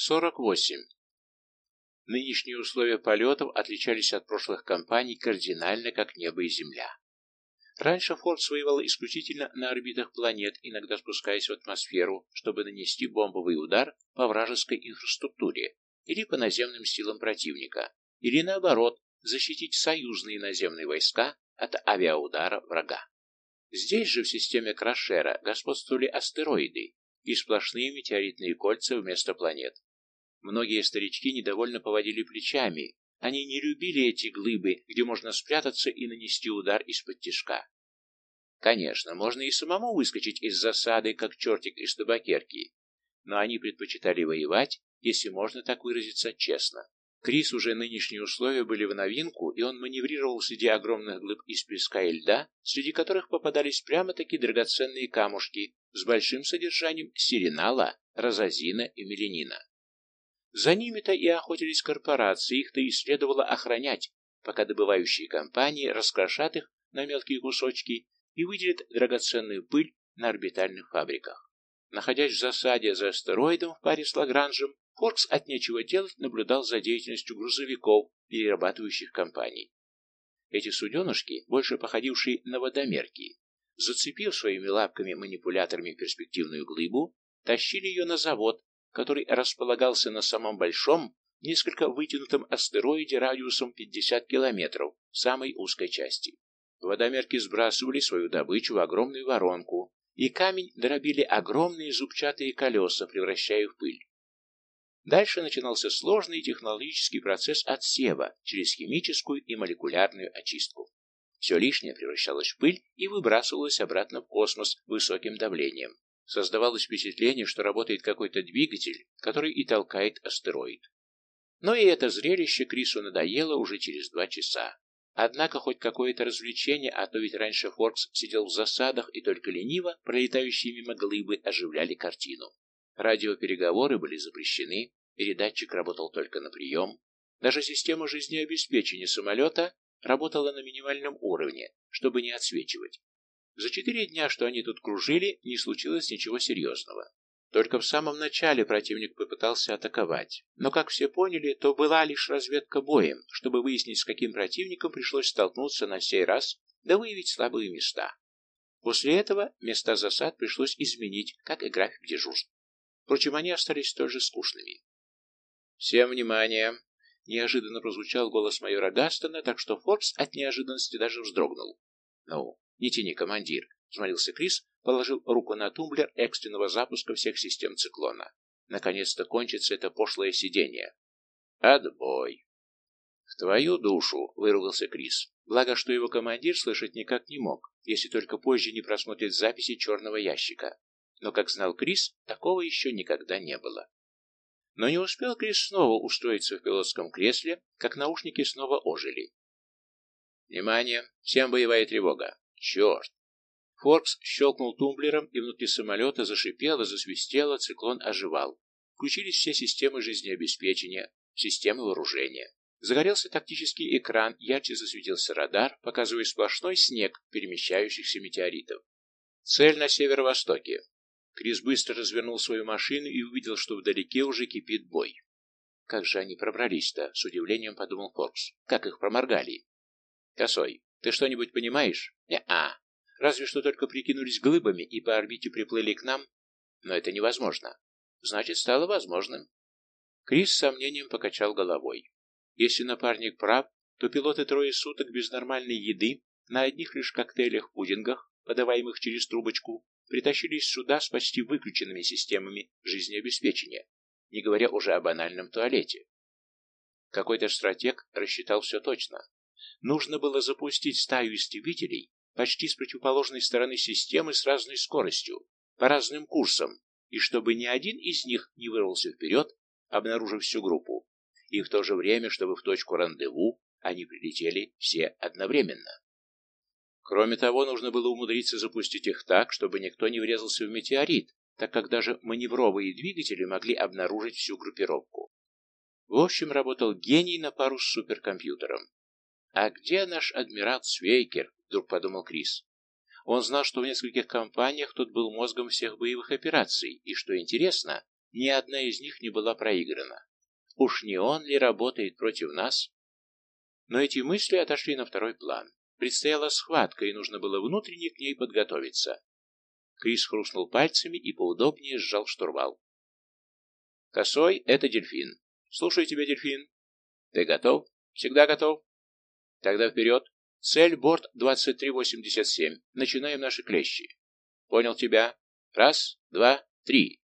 48. Нынешние условия полетов отличались от прошлых кампаний кардинально, как небо и земля. Раньше Форд воевал исключительно на орбитах планет, иногда спускаясь в атмосферу, чтобы нанести бомбовый удар по вражеской инфраструктуре или по наземным силам противника, или наоборот, защитить союзные наземные войска от авиаудара врага. Здесь же в системе Крашера господствовали астероиды и сплошные метеоритные кольца вместо планет. Многие старички недовольно поводили плечами, они не любили эти глыбы, где можно спрятаться и нанести удар из-под тишка. Конечно, можно и самому выскочить из засады, как чертик из табакерки, но они предпочитали воевать, если можно так выразиться, честно. Крис уже нынешние условия были в новинку, и он маневрировал среди огромных глыб из песка и льда, среди которых попадались прямо-таки драгоценные камушки с большим содержанием сиренала, розазина и меленина. За ними-то и охотились корпорации, их-то и следовало охранять, пока добывающие компании раскрошат их на мелкие кусочки и выделят драгоценную пыль на орбитальных фабриках. Находясь в засаде за астероидом в паре с Лагранжем, Форкс от нечего делать наблюдал за деятельностью грузовиков перерабатывающих компаний. Эти суденышки, больше походившие на водомерки, зацепив своими лапками-манипуляторами перспективную глыбу, тащили ее на завод, который располагался на самом большом, несколько вытянутом астероиде радиусом 50 километров в самой узкой части. Водомерки сбрасывали свою добычу в огромную воронку, и камень дробили огромные зубчатые колеса, превращая в пыль. Дальше начинался сложный технологический процесс отсева через химическую и молекулярную очистку. Все лишнее превращалось в пыль и выбрасывалось обратно в космос высоким давлением. Создавалось впечатление, что работает какой-то двигатель, который и толкает астероид. Но и это зрелище Крису надоело уже через два часа. Однако хоть какое-то развлечение, а то ведь раньше Форкс сидел в засадах, и только лениво пролетающие мимо глыбы оживляли картину. Радиопереговоры были запрещены, передатчик работал только на прием. Даже система жизнеобеспечения самолета работала на минимальном уровне, чтобы не отсвечивать. За четыре дня, что они тут кружили, не случилось ничего серьезного. Только в самом начале противник попытался атаковать, но, как все поняли, то была лишь разведка боем, чтобы выяснить, с каким противником пришлось столкнуться на сей раз, да выявить слабые места. После этого места засад пришлось изменить, как и график дежурств. Впрочем, они остались тоже скучными. «Всем внимание!» Неожиданно прозвучал голос майора Гастона, так что Форбс от неожиданности даже вздрогнул. «Ну, «Не тяни, командир», — взмолился Крис, положил руку на тумблер экстренного запуска всех систем циклона. «Наконец-то кончится это пошлое сидение». «Отбой!» «В твою душу!» — выругался Крис. Благо, что его командир слышать никак не мог, если только позже не просмотрит записи черного ящика. Но, как знал Крис, такого еще никогда не было. Но не успел Крис снова устроиться в пилотском кресле, как наушники снова ожили. «Внимание! Всем боевая тревога! Черт! Форкс щелкнул тумблером, и внутри самолета зашипело, засвистело, циклон оживал. Включились все системы жизнеобеспечения, системы вооружения. Загорелся тактический экран, ярче засветился радар, показывая сплошной снег перемещающихся метеоритов. Цель на северо-востоке. Крис быстро развернул свою машину и увидел, что вдалеке уже кипит бой. Как же они пробрались-то, с удивлением подумал Форкс. Как их проморгали? Косой, ты что-нибудь понимаешь? Не-а. Разве что только прикинулись глыбами и по орбите приплыли к нам. Но это невозможно. Значит, стало возможным. Крис с сомнением покачал головой. Если напарник прав, то пилоты трое суток без нормальной еды, на одних лишь коктейлях-пудингах, подаваемых через трубочку, притащились сюда с почти выключенными системами жизнеобеспечения, не говоря уже о банальном туалете. Какой-то стратег рассчитал все точно. Нужно было запустить стаю истребителей почти с противоположной стороны системы с разной скоростью, по разным курсам, и чтобы ни один из них не вырвался вперед, обнаружив всю группу, и в то же время, чтобы в точку рандеву они прилетели все одновременно. Кроме того, нужно было умудриться запустить их так, чтобы никто не врезался в метеорит, так как даже маневровые двигатели могли обнаружить всю группировку. В общем, работал гений на пару с суперкомпьютером. «А где наш адмирал Свейкер?» — вдруг подумал Крис. Он знал, что в нескольких компаниях тот был мозгом всех боевых операций, и, что интересно, Ни одна из них не была проиграна. Уж не он ли работает против нас? Но эти мысли отошли на второй план. Предстояла схватка, и нужно было внутренне к ней подготовиться. Крис хрустнул пальцами и поудобнее сжал штурвал. «Косой — это дельфин. Слушаю тебя, дельфин. Ты готов? Всегда готов? Тогда вперед. Цель борт 2387. Начинаем наши клещи. Понял тебя. Раз, два, три.